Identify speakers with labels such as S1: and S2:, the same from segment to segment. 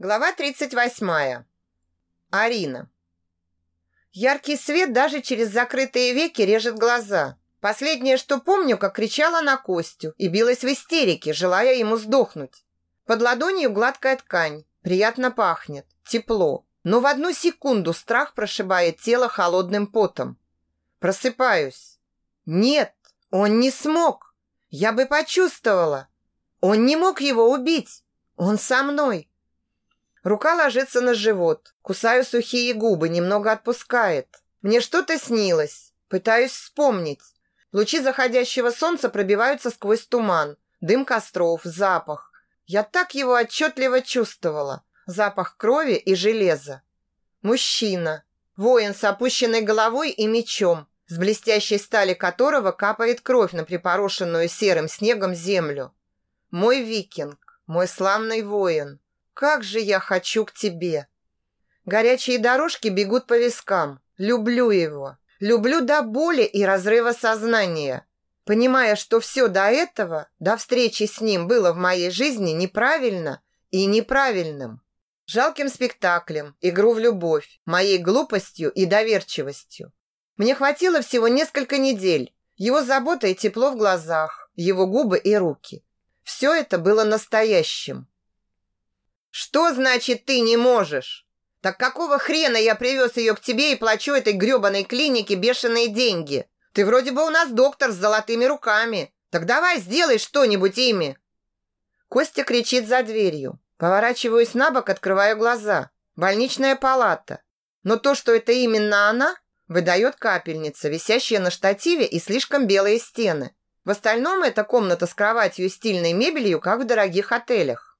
S1: Глава 38. Арина. Яркий свет даже через закрытые веки режет глаза. Последнее, что помню, как кричала на Костю и билась в истерике, желая ему сдохнуть. Под ладонью гладкая ткань, приятно пахнет, тепло. Но в одну секунду страх прошибает тело холодным потом. Просыпаюсь. Нет, он не смог. Я бы почувствовала. Он не мог его убить. Он со мной. Рука ложится на живот. Кусаю сухие губы, немного отпускает. Мне что-то снилось. Пытаюсь вспомнить. Лучи заходящего солнца пробиваются сквозь туман. Дым костров, запах. Я так его отчетливо чувствовала. Запах крови и железа. Мужчина. Воин с опущенной головой и мечом, с блестящей стали которого капает кровь на припорошенную серым снегом землю. Мой викинг, мой славный воин. Как же я хочу к тебе. Горячие дорожки бегут по вискам. Люблю его. Люблю до боли и разрыва сознания. Понимая, что все до этого, до встречи с ним было в моей жизни неправильно и неправильным. Жалким спектаклем, игру в любовь, моей глупостью и доверчивостью. Мне хватило всего несколько недель. Его забота и тепло в глазах, его губы и руки. Все это было настоящим. Что значит ты не можешь? Так какого хрена я привез ее к тебе и плачу этой гребаной клинике бешеные деньги? Ты вроде бы у нас доктор с золотыми руками. Так давай сделай что-нибудь ими. Костя кричит за дверью. Поворачиваюсь на бок, открываю глаза. Больничная палата. Но то, что это именно она, выдает капельница, висящая на штативе и слишком белые стены. В остальном это комната с кроватью и стильной мебелью, как в дорогих отелях.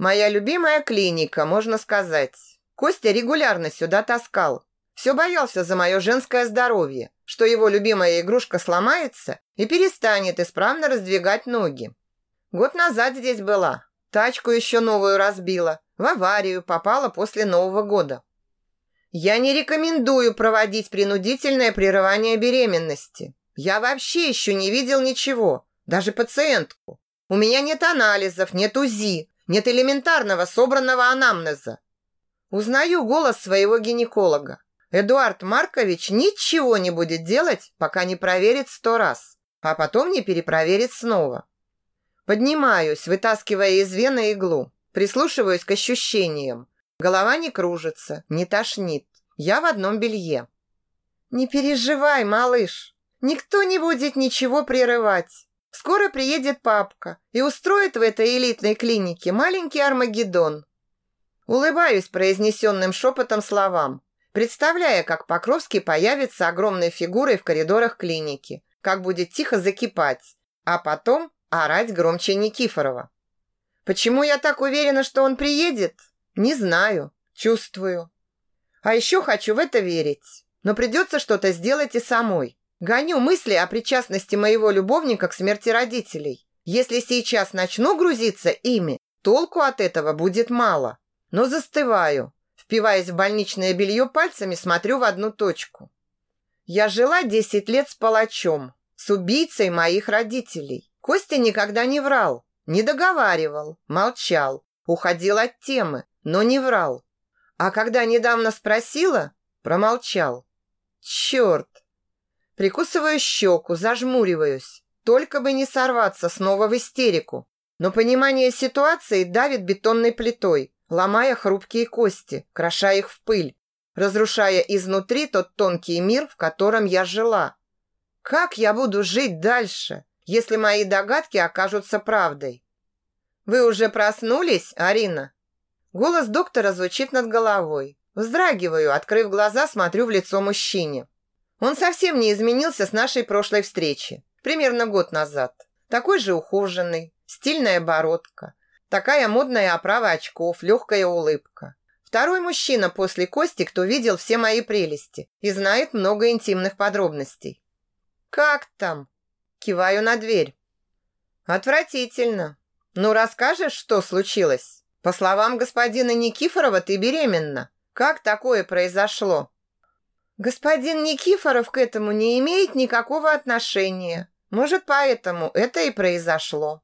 S1: Моя любимая клиника, можно сказать. Костя регулярно сюда таскал. Все боялся за мое женское здоровье, что его любимая игрушка сломается и перестанет исправно раздвигать ноги. Год назад здесь была. Тачку еще новую разбила. В аварию попала после Нового года. Я не рекомендую проводить принудительное прерывание беременности. Я вообще еще не видел ничего, даже пациентку. У меня нет анализов, нет УЗИ, нет элементарного собранного анамнеза. Узнаю голос своего гинеколога. Эдуард Маркович ничего не будет делать, пока не проверит сто раз, а потом не перепроверит снова. Поднимаюсь, вытаскивая из вены иглу, прислушиваюсь к ощущениям. Голова не кружится, не тошнит. Я в одном белье. Не переживай, малыш. Никто не будет ничего прерывать. Скоро приедет папка и устроит в этой элитной клинике маленький Армагеддон. Улыбаюсь произнесенным шепотом словам, представляя, как Покровский появится огромной фигурой в коридорах клиники, как будет тихо закипать, а потом орать громче Никифорова. Почему я так уверена, что он приедет? Не знаю, чувствую. А еще хочу в это верить, но придется что-то сделать и самой. Гоню мысли о причастности моего любовника к смерти родителей. Если сейчас начну грузиться ими, толку от этого будет мало. Но застываю, впиваясь в больничное белье пальцами, смотрю в одну точку. Я жила 10 лет с палачом, с убийцей моих родителей. Костя никогда не врал, не договаривал, молчал, уходил от темы, но не врал. А когда недавно спросила, промолчал. Черт, Прикусываю щеку, зажмуриваюсь. Только бы не сорваться снова в истерику. Но понимание ситуации давит бетонной плитой, ломая хрупкие кости, кроша их в пыль, разрушая изнутри тот тонкий мир, в котором я жила. Как я буду жить дальше, если мои догадки окажутся правдой? Вы уже проснулись, Арина? Голос доктора звучит над головой. Вздрагиваю, открыв глаза, смотрю в лицо мужчине. Он совсем не изменился с нашей прошлой встречи, примерно год назад. Такой же ухоженный, стильная бородка, такая модная оправа очков, легкая улыбка. Второй мужчина после Кости, кто видел все мои прелести и знает много интимных подробностей. «Как там?» Киваю на дверь. «Отвратительно. Ну, расскажешь, что случилось? По словам господина Никифорова, ты беременна. Как такое произошло?» Господин Никифоров к этому не имеет никакого отношения. Может, поэтому это и произошло.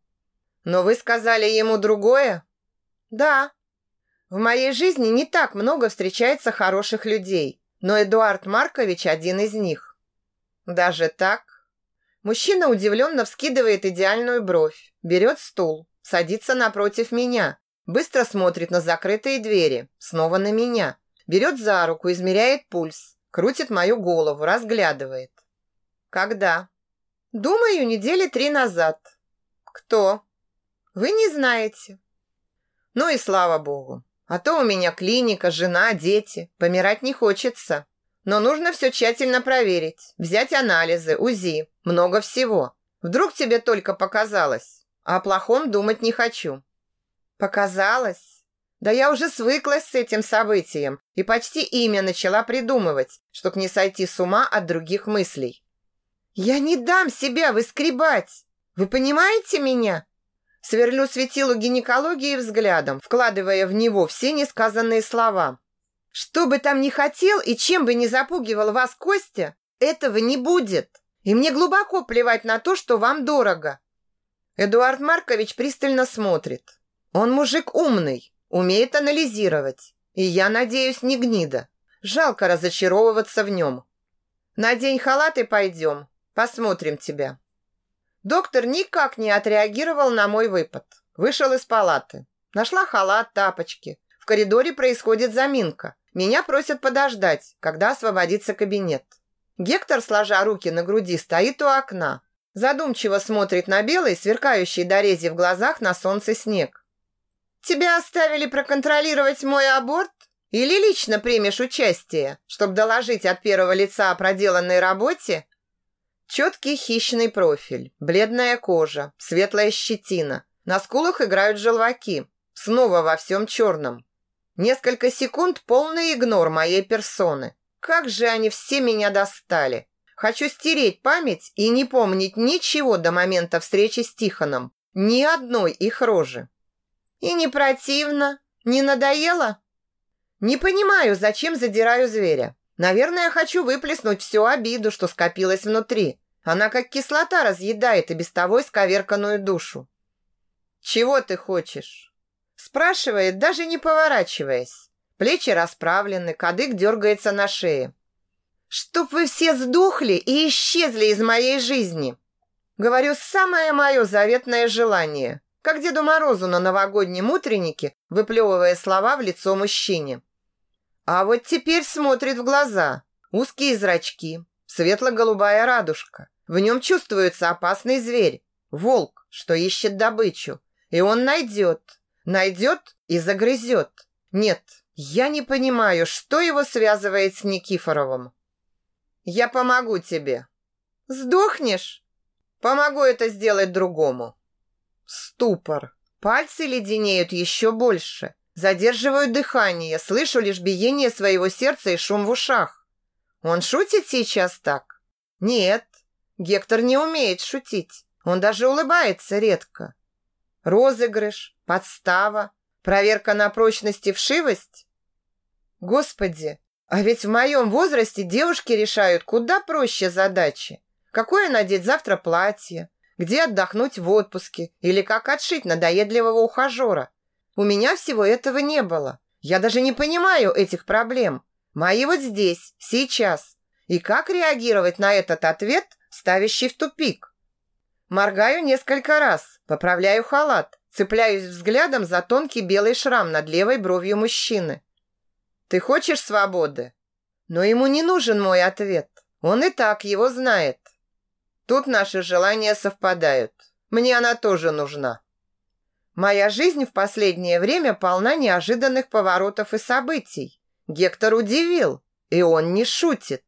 S1: Но вы сказали ему другое? Да. В моей жизни не так много встречается хороших людей, но Эдуард Маркович один из них. Даже так? Мужчина удивленно вскидывает идеальную бровь, берет стул, садится напротив меня, быстро смотрит на закрытые двери, снова на меня, берет за руку, измеряет пульс, крутит мою голову, разглядывает. Когда? Думаю, недели три назад. Кто? Вы не знаете. Ну и слава богу. А то у меня клиника, жена, дети. Помирать не хочется. Но нужно все тщательно проверить. Взять анализы, УЗИ. Много всего. Вдруг тебе только показалось. О плохом думать не хочу. Показалось? Да я уже свыклась с этим событием и почти имя начала придумывать, чтоб не сойти с ума от других мыслей. Я не дам себя выскребать. Вы понимаете меня? Сверлю светилу гинекологии взглядом, вкладывая в него все несказанные слова. Что бы там ни хотел и чем бы ни запугивал вас Костя, этого не будет. И мне глубоко плевать на то, что вам дорого. Эдуард Маркович пристально смотрит. Он мужик умный, умеет анализировать. И я надеюсь, не гнида. Жалко разочаровываться в нем. Надень халат и пойдем. Посмотрим тебя. Доктор никак не отреагировал на мой выпад. Вышел из палаты. Нашла халат, тапочки. В коридоре происходит заминка. Меня просят подождать, когда освободится кабинет. Гектор, сложа руки на груди, стоит у окна. Задумчиво смотрит на белый, сверкающий дорези в глазах на солнце снег. «Тебя оставили проконтролировать мой аборт? Или лично примешь участие, чтобы доложить от первого лица о проделанной работе?» Четкий хищный профиль, бледная кожа, светлая щетина. На скулах играют желваки. Снова во всем черном. Несколько секунд полный игнор моей персоны. Как же они все меня достали. Хочу стереть память и не помнить ничего до момента встречи с Тихоном. Ни одной их рожи. И не противно? Не надоело? Не понимаю, зачем задираю зверя. Наверное, хочу выплеснуть всю обиду, что скопилось внутри. Она как кислота разъедает и без того исковерканную душу. «Чего ты хочешь?» Спрашивает, даже не поворачиваясь. Плечи расправлены, кадык дергается на шее. «Чтоб вы все сдохли и исчезли из моей жизни!» Говорю, самое мое заветное желание, как Деду Морозу на новогоднем утреннике, выплевывая слова в лицо мужчине. А вот теперь смотрит в глаза. Узкие зрачки, светло-голубая радужка. В нем чувствуется опасный зверь. Волк, что ищет добычу. И он найдет. Найдет и загрызет. Нет, я не понимаю, что его связывает с Никифоровым. Я помогу тебе. Сдохнешь? Помогу это сделать другому. Ступор. Пальцы леденеют еще больше. Задерживаю дыхание, слышу лишь биение своего сердца и шум в ушах. Он шутит сейчас так? Нет, Гектор не умеет шутить. Он даже улыбается редко. Розыгрыш, подстава, проверка на прочность и вшивость. Господи, а ведь в моем возрасте девушки решают куда проще задачи. Какое надеть завтра платье, где отдохнуть в отпуске или как отшить надоедливого ухажера. У меня всего этого не было. Я даже не понимаю этих проблем. Мои вот здесь, сейчас. И как реагировать на этот ответ, ставящий в тупик? Моргаю несколько раз, поправляю халат, цепляюсь взглядом за тонкий белый шрам над левой бровью мужчины. Ты хочешь свободы? Но ему не нужен мой ответ. Он и так его знает. Тут наши желания совпадают. Мне она тоже нужна. Моя жизнь в последнее время полна неожиданных поворотов и событий. Гектор удивил, и он не шутит.